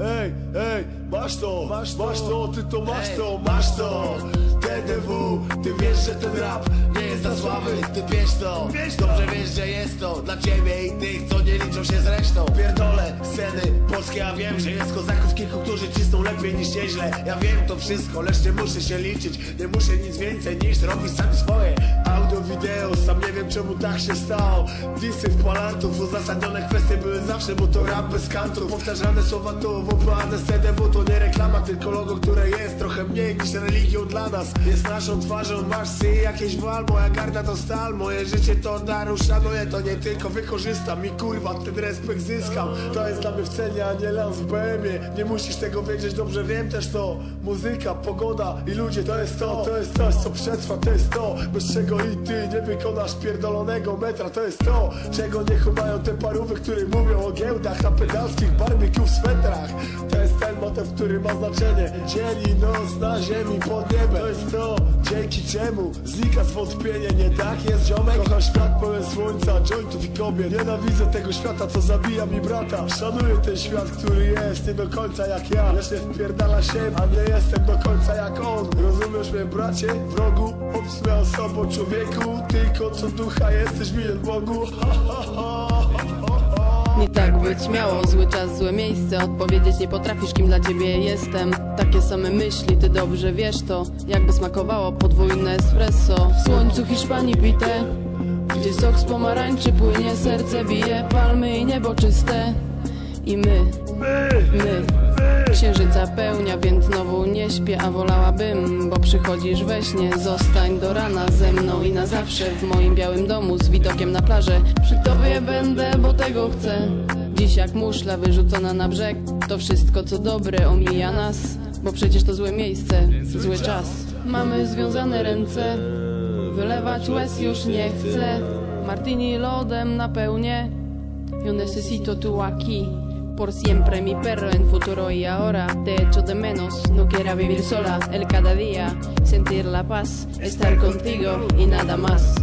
Ej, ej, masz to, masz to, masz to ty to masz to, masz to. TDW, ty wiesz, że ten rap nie jest dla sławy Ty wiesz to, dobrze wiesz, że jest to Dla ciebie i tych, co nie liczą się z resztą. Pierdolę sceny polskie, ja wiem, że jest kozaków kilku, którzy cisną lepiej niż nieźle. Ja wiem to wszystko, lecz nie muszę się liczyć. Nie muszę nic więcej niż robić sam swoje. Audio, wideo, sam nie wiem czemu tak się stało. Disy w palantów, uzasadnione kwestie były zawsze Bo to rap bez kantów Powtarzane słowa to WPAD z TDW To nie reklama, tylko logo, które jest trochę mniej niż religią dla nas. Jest naszą twarzą, masz sy jakieś wal Moja garda to stal, moje życie to dar Uszanuję to nie tylko wykorzystam. I kurwa ten respekt zyskam. To jest dla mnie w cenie, a nie w BM-ie Nie musisz tego wiedzieć, dobrze wiem też to. Muzyka, pogoda i ludzie to jest to. To jest coś co przetrwa, to jest to. Bez czego i ty nie wykonasz pierdolonego metra To jest to, czego nie chowają te parówy Które mówią o giełdach na pedalskich barbecue w swetrach. To jest ten motyw, który ma znaczenie. Dzień i noc na ziemi pod niebem. To jest to, dzięki czemu znika zwątpienie Nie tak jest ziomek? Kocham świat pełen słońca, jointów i kobiet. Nienawidzę tego świata, co zabija mi brata. Szanuję ten świat, który jest nie do końca jak ja. Lecz nie wpierdala się, a nie jestem do końca jak on. Rozumiesz mnie bracie, wrogu Obsmę osobą człowieku. Tylko co ducha jesteś winien Bogu. Ha, ha, ha, być miało, zły czas, złe miejsce. Odpowiedzieć nie potrafisz, kim dla ciebie jestem. Takie same myśli, ty dobrze wiesz to. Jakby smakowało podwójne espresso. W słońcu Hiszpanii bite Gdzie sok z pomarańczy płynie, serce bije Palmy i niebo czyste. I my, my. Księżyca pełnia, więc znowu nie śpię A wolałabym, bo przychodzisz we śnie. Zostań do rana ze mną i na zawsze W moim białym domu z widokiem na plażę. Przy tobie będę, bo tego chcę Dziś jak muszla wyrzucona na brzeg To wszystko co dobre omija nas Bo przecież to złe miejsce, zły czas. Mamy związane ręce Wylewać łez już nie chcę. Martini lodem napełnię. Yo necesito tu aquí Por siempre mi perro en futuro y ahora. Te echo de menos, no quiera vivir sola. El cada día, sentir la paz Estar contigo y nada más